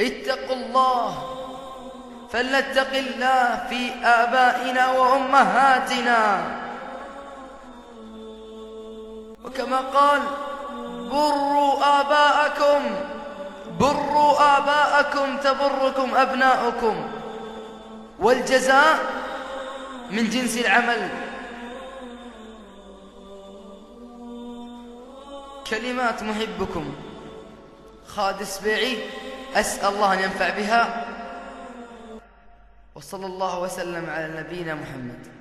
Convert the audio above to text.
اتقوا الله فلنتق الله في آبائنا وأمهاتنا. وكما قال بروا آباءكم بروا آباءكم تبركم أبناؤكم. والجزاء من جنس العمل. كلمات محبكم. خالد السبيعي أسأل الله أن ينفع بها. وصلى الله وسلم على نبينا محمد.